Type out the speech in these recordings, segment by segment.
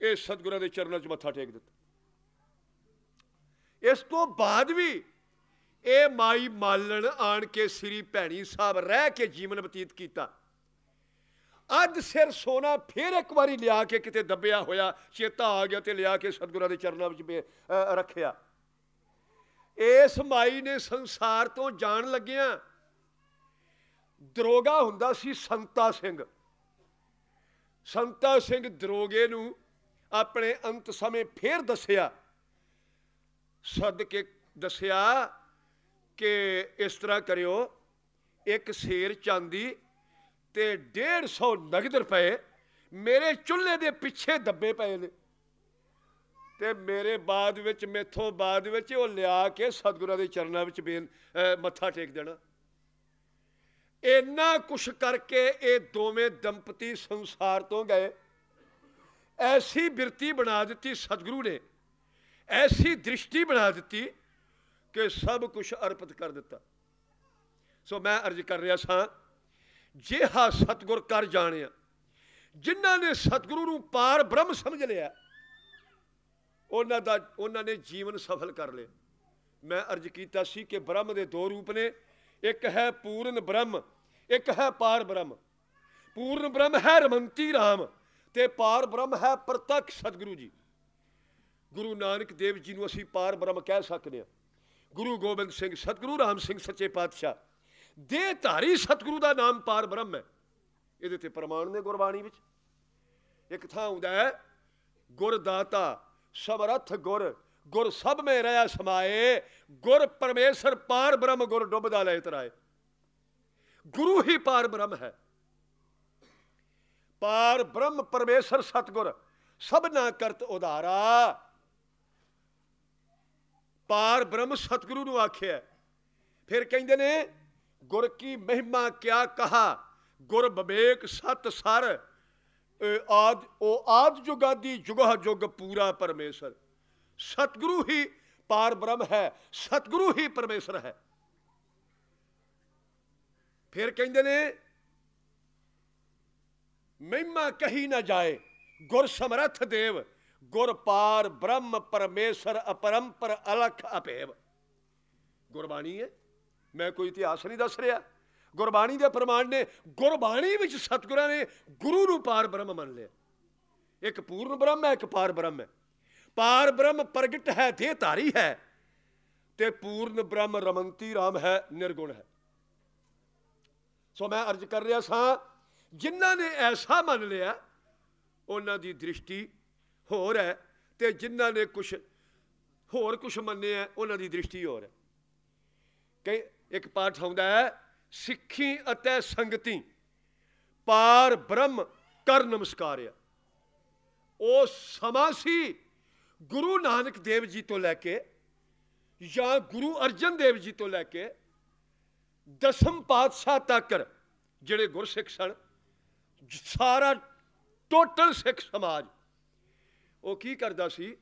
ਇਹ ਸਤਿਗੁਰਾਂ ਦੇ ਚਰਨਾਂ 'ਚ ਮੱਥਾ ਟੇਕ ਦਿੱਤਾ। ਇਸ ਤੋਂ ਬਾਅਦ ਵੀ ਇਹ ਮਾਈ ਮਾਲਣ ਆਣ ਕੇ ਸ੍ਰੀ ਭੈਣੀ ਸਾਹਿਬ ਰਹਿ ਕੇ ਜੀਵਨ ਬਤੀਤ ਕੀਤਾ। ਅੱਜ ਸਿਰ ਸੋਨਾ ਫਿਰ ਇੱਕ ਵਾਰੀ ਲਿਆ ਕੇ ਕਿਤੇ ਦੱਬਿਆ ਹੋਇਆ, ਚੇਤਾ ਆ ਗਿਆ ਤੇ ਲਿਆ ਕੇ ਸਤਿਗੁਰਾਂ ਦੇ ਚਰਨਾਂ ਵਿੱਚ ਰੱਖਿਆ। ਇਸ ਮਾਈ ਨੇ ਸੰਸਾਰ ਤੋਂ ਜਾਣ ਲੱਗਿਆ ਦਰੋਗਾ ਹੁੰਦਾ ਸੀ ਸੰਤਾ ਸਿੰਘ। ਸੰਤਾ ਸਿੰਘ ਦਰੋਗੇ ਨੂੰ ਆਪਣੇ ਅੰਤ ਸਮੇਂ ਫੇਰ ਦੱਸਿਆ। ਸੱਦ ਕੇ ਦੱਸਿਆ ਕਿ ਇਸ ਤਰ੍ਹਾਂ ਕਰਿਓ, ਇੱਕ ਸ਼ੇਰ ਚਾਂਦੀ ਤੇ 150 ਨਗਦ ਰੁਪਏ ਮੇਰੇ ਚੁੱਲ੍ਹੇ ਦੇ ਪਿੱਛੇ ਦੱਬੇ ਪਏ ਨੇ ਤੇ ਮੇਰੇ ਬਾਅਦ ਵਿੱਚ, ਮੇਥੋਂ ਬਾਅਦ ਵਿੱਚ ਉਹ ਲਿਆ ਕੇ ਸਤਿਗੁਰਾਂ ਦੇ ਚਰਨਾਂ ਵਿੱਚ ਬੇਨ ਮੱਥਾ ਟੇਕ ਦੇਣਾ। ਇੰਨਾ ਕੁਛ ਕਰਕੇ ਇਹ ਦੋਵੇਂ ਦੰਪਤੀ ਸੰਸਾਰ ਤੋਂ ਗਏ। ਐਸੀ ਬਿਰਤੀ ਬਣਾ ਦਿੱਤੀ ਸਤਿਗੁਰੂ ਨੇ, ਐਸੀ ਦ੍ਰਿਸ਼ਟੀ ਬਣਾ ਦਿੱਤੀ ਕਿ ਸਭ ਕੁਝ ਅਰਪਿਤ ਕਰ ਦਿੱਤਾ। ਸੋ ਮੈਂ ਅਰਜ਼ ਕਰ ਰਿਹਾ ਸਾਂ, ਜਿਹਾ ਸਤਿਗੁਰ ਕਰ ਜਾਣਿਆ, ਜਿਨ੍ਹਾਂ ਨੇ ਸਤਿਗੁਰੂ ਨੂੰ ਪਾਰ ਬ੍ਰਹਮ ਸਮਝ ਲਿਆ, ਉਹਨਾਂ ਦਾ, ਉਹਨਾਂ ਨੇ ਜੀਵਨ ਸਫਲ ਕਰ ਲਿਆ। ਮੈਂ ਅਰਜ਼ ਕੀਤਾ ਸੀ ਕਿ ਬ੍ਰਹਮ ਦੇ ਦੋ ਰੂਪ ਨੇ, ਇੱਕ ਹੈ ਪੂਰਨ ਬ੍ਰਹਮ, ਇੱਕ ਹੈ ਪਾਰ ਬ੍ਰਹਮ। ਪੂਰਨ ਬ੍ਰਹਮ ਹੈ ਰਮੰਤੀ ਰਾਮ। ਤੇ ਪਾਰ ਬ੍ਰਹਮ ਹੈ ਪ੍ਰਤੱਖ ਸਤਿਗੁਰੂ ਜੀ। ਗੁਰੂ ਨਾਨਕ ਦੇਵ ਜੀ ਨੂੰ ਅਸੀਂ ਪਾਰ ਬ੍ਰਹਮ ਕਹਿ ਸਕਦੇ ਹਾਂ। ਗੁਰੂ ਗੋਬਿੰਦ ਸਿੰਘ, ਸਤਿਗੁਰੂ ਰਾਮ ਸਿੰਘ ਸੱਚੇ ਪਾਤਸ਼ਾਹ ਦੇ ਧਾਰੀ ਸਤਿਗੁਰੂ ਦਾ ਨਾਮ ਪਾਰ ਬ੍ਰਹਮ ਹੈ। ਇਹਦੇ ਤੇ ਪ੍ਰਮਾਣ ਨੇ ਗੁਰਬਾਣੀ ਵਿੱਚ। ਇੱਕ ਥਾਂ ਹੁੰਦਾ ਹੈ, ਗੁਰ ਦਾਤਾ ਸਮਰੱਥ ਗੁਰ ਗੁਰ ਸਭ ਮੇ ਰਹਾ ਸਮਾਏ, ਗੁਰ ਪਰਮੇਸ਼ਰ ਪਾਰ ਬ੍ਰਹਮ ਗੁਰ ਡੁੱਬਦਾ ਲੈ ਤਰਾਏ ਗੁਰੂ ਹੀ ਪਾਰ ਬ੍ਰਹਮ ਹੈ। ਪਾਰ ਬ੍ਰਹਮ ਪਰਮੇਸ਼ਰ ਸਤਗੁਰ, ਸਭਨਾ ਕਰਤ ਉਧਾਰਾ। ਪਾਰ ਬ੍ਰਹਮ ਸਤਗੁਰੂ ਨੂੰ ਆਖਿਆ, ਫਿਰ ਕਹਿੰਦੇ ਨੇ, ਗੁਰ ਕੀ ਮਹਿਮਾ ਕਿਆ ਕਹਾ? ਗੁਰ ਬਵੇਕ ਸਤ ਸਰ ਇਹ ਆਦ ਉਹ ਆਦ ਜੁਗਾਦੀ ਜੁਗਹ ਜੁਗ ਪੂਰਾ ਪਰਮੇਸ਼ਰ। ਸਤਿਗੁਰੂ ਹੀ ਪਾਰ ਬ੍ਰਹਮ ਹੈ, ਸਤਿਗੁਰੂ ਹੀ ਪਰਮੇਸ਼ਰ ਹੈ। ਫਿਰ ਕਹਿੰਦੇ ਨੇ ਮਹਿਮਾ ਕਹੀ ਨਾ ਜਾਏ, ਗੁਰ ਸਮਰੱਥ ਦੇਵ, ਗੁਰ ਪਾਰ ਬ੍ਰਹਮ ਪਰਮੇਸ਼ਰ ਅਪਰੰਪਰ ਅਲਖ ਅਪੇਵ। ਗੁਰਬਾਣੀ ਹੈ, ਮੈਂ ਕੋਈ ਇਤਿਹਾਸ ਨਹੀਂ ਦੱਸ ਰਿਹਾ। ਗੁਰਬਾਣੀ ਦੇ ਪ੍ਰਮਾਣ ਨੇ ਗੁਰਬਾਣੀ ਵਿੱਚ ਸਤਿਗੁਰਾਂ ਨੇ ਗੁਰੂ ਨੂੰ ਪਾਰ ਬ੍ਰਹਮ ਮੰਨ ਲਿਆ। ਇੱਕ ਪੂਰਨ ਬ੍ਰਹਮ ਹੈ, ਇੱਕ ਪਾਰ ਬ੍ਰਹਮ ਹੈ। ਪਾਰ ਬ੍ਰਹਮ ਪ੍ਰਗਟ ਹੈ ਤੇ ਧਾਰੀ ਹੈ। ਤੇ ਪੂਰਨ ਬ੍ਰਹਮ ਰਮੰਤੀ ਰਾਮ ਹੈ, ਨਿਰਗੁਣ ਹੈ। ਸੋ ਮੈਂ ਅਰਜ਼ ਕਰ ਰਿਹਾ ਸਾਂ ਜਿਨ੍ਹਾਂ ਨੇ ਐਸਾ ਮੰਨ ਲਿਆ, ਉਹਨਾਂ ਦੀ ਦ੍ਰਿਸ਼ਟੀ ਹੋਰ ਹੈ ਤੇ ਜਿਨ੍ਹਾਂ ਨੇ ਕੁਝ ਹੋਰ ਕੁਝ ਮੰਨਿਆ ਉਹਨਾਂ ਦੀ ਦ੍ਰਿਸ਼ਟੀ ਹੋਰ ਹੈ। ਕਈ ਇੱਕ ਪਾਠ ਆਉਂਦਾ ਹੈ, ਸਿੱਖੀ ਅਤੇ ਸੰਗਤੀ, ਪਾਰ ਬ੍ਰਹਮ ਕਰ ਨਮਸਕਾਰਿਆ। ਉਹ ਸਮਾਂ ਸੀ ਗੁਰੂ ਨਾਨਕ ਦੇਵ ਜੀ ਤੋਂ ਲੈ ਕੇ ਜਾਂ ਗੁਰੂ ਅਰਜਨ ਦੇਵ ਜੀ ਤੋਂ ਲੈ ਕੇ ਦਸਮ ਪਾਤਸ਼ਾਹ ਤੱਕ ਜਿਹੜੇ ਗੁਰਸਿੱਖ ਸਨ ਸਾਰਾ ਟੋਟਲ ਸਿੱਖ ਸਮਾਜ। ਉਹ ਕੀ ਕਰਦਾ ਸੀ?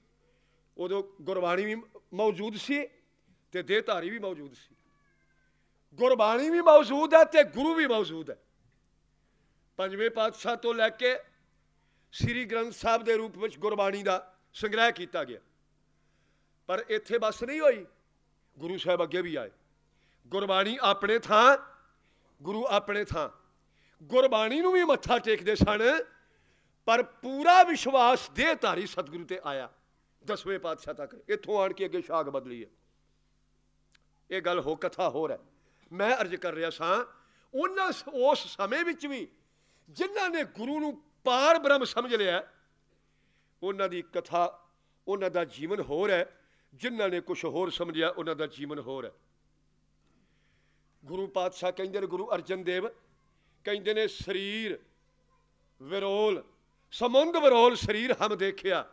ਉਦੋਂ ਗੁਰਬਾਣੀ ਵੀ ਮੌਜੂਦ ਸੀ ਤੇ ਦੇਹਧਾਰੀ ਵੀ ਮੌਜੂਦ ਸੀ। ਗੁਰਬਾਣੀ ਵੀ ਮੌਜੂਦ ਹੈ ਤੇ ਗੁਰੂ ਵੀ ਮੌਜੂਦ ਹੈ। ਪੰਜਵੇਂ ਪਾਤਸ਼ਾਹ ਤੋਂ ਲੈ ਕੇ ਸ੍ਰੀ ਗ੍ਰੰਥ ਸਾਹਿਬ ਦੇ ਰੂਪ ਵਿੱਚ ਗੁਰਬਾਣੀ ਦਾ ਸੰਗ੍ਰਹਿ ਕੀਤਾ ਗਿਆ। ਪਰ ਇੱਥੇ ਬਸ ਨਹੀਂ ਹੋਈ। ਗੁਰੂ ਸਾਹਿਬ ਅੱਗੇ ਵੀ ਆਏ। ਗੁਰਬਾਣੀ ਆਪਣੇ ਥਾਂ, ਗੁਰੂ ਆਪਣੇ ਥਾਂ। ਗੁਰਬਾਣੀ ਨੂੰ ਵੀ ਮੱਥਾ ਟੇਕਦੇ ਸਨ, ਪਰ ਪੂਰਾ ਵਿਸ਼ਵਾਸ ਦੇ ਧਾਰੀ ਸਤਿਗੁਰੂ ਤੇ ਆਇਆ। ਦਸਵੇਂ ਪਾਤਸ਼ਾਹ ਤੱਕ, ਇੱਥੋਂ ਆਣ ਕੇ ਅੱਗੇ ਸ਼ਾਗ ਬਦਲੀ ਹੈ। ਇਹ ਗੱਲ ਹੋ, ਕਥਾ ਹੋਰ ਹੈ। ਮੈਂ ਅਰਜ਼ ਕਰ ਰਿਹਾ ਸਾਂ, ਉਹਨਾਂ ਉਸ ਸਮੇਂ ਵਿੱਚ ਵੀ ਜਿਨ੍ਹਾਂ ਨੇ ਗੁਰੂ ਨੂੰ ਪਾਰ ਬ੍ਰਹਮ ਸਮਝ ਲਿਆ, ਉਹਨਾਂ ਦੀ ਕਥਾ, ਉਹਨਾਂ ਦਾ ਜੀਵਨ ਹੋਰ ਹੈ। ਜਿਨ੍ਹਾਂ ਨੇ ਕੁਝ ਹੋਰ ਸਮਝਿਆ, ਉਹਨਾਂ ਦਾ ਜੀਵਨ ਹੋਰ ਹੈ। ਗੁਰੂ ਪਾਤਸ਼ਾਹ ਕਹਿੰਦੇ ਨੇ, ਗੁਰੂ ਅਰਜਨ ਦੇਵ ਕਹਿੰਦੇ ਨੇ ਸਰੀਰ ਵਿਰੋਲ, ਸਮੁੰਦ ਵਿਰੋਲ ਸਰੀਰ ਹਮ ਦੇਖਿਆ।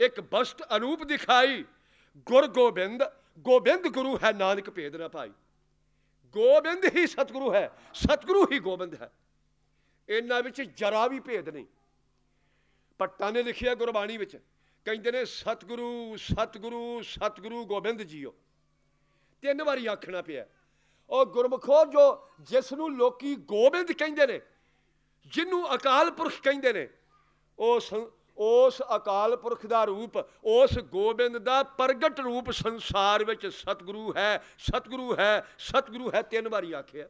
ਇੱਕ ਬਸਤ ਅਨੂਪ ਦਿਖਾਈ, ਗੁਰ ਗੋਬਿੰਦ ਗੋਬਿੰਦ ਗੁਰੂ ਹੈ ਨਾਨਕ ਭੇਦ ਨਾ ਭਾਈ। ਗੋਬਿੰਦ ਹੀ ਸਤਿਗੁਰੂ ਹੈ, ਸਤਿਗੁਰੂ ਹੀ ਗੋਬਿੰਦ ਹੈ। ਇਹਨਾਂ ਵਿੱਚ ਜਰਾ ਵੀ ਭੇਦ ਨਹੀਂ। ਪੱਟਾਂ ਨੇ ਲਿਖਿਆ ਗੁਰਬਾਣੀ ਵਿੱਚ, ਕਹਿੰਦੇ ਨੇ ਸਤਿਗੁਰੂ ਸਤਿਗੁਰੂ ਸਤਿਗੁਰੂ ਗੋਬਿੰਦ ਜੀਓ। ਤਿੰਨ ਵਾਰੀ ਆਖਣਾ ਪਿਆ। ਉਹ ਗੁਰਮਖੋ ਜੋ ਜਿਸ ਨੂੰ ਲੋਕੀ ਗੋਬਿੰਦ ਕਹਿੰਦੇ ਨੇ ਜਿਹਨੂੰ ਅਕਾਲ ਪੁਰਖ ਕਹਿੰਦੇ ਨੇ ਉਹ ਸੰ- ਉਸ ਅਕਾਲ ਪੁਰਖ ਦਾ ਰੂਪ, ਉਸ ਗੋਬਿੰਦ ਦਾ ਪ੍ਰਗਟ ਰੂਪ ਸੰਸਾਰ ਵਿੱਚ ਸਤਿਗੁਰੂ ਹੈ ਸਤਿਗੁਰੂ ਹੈ ਸਤਿਗੁਰੂ ਹੈ, ਤਿੰਨ ਵਾਰੀ ਆਖਿਆ।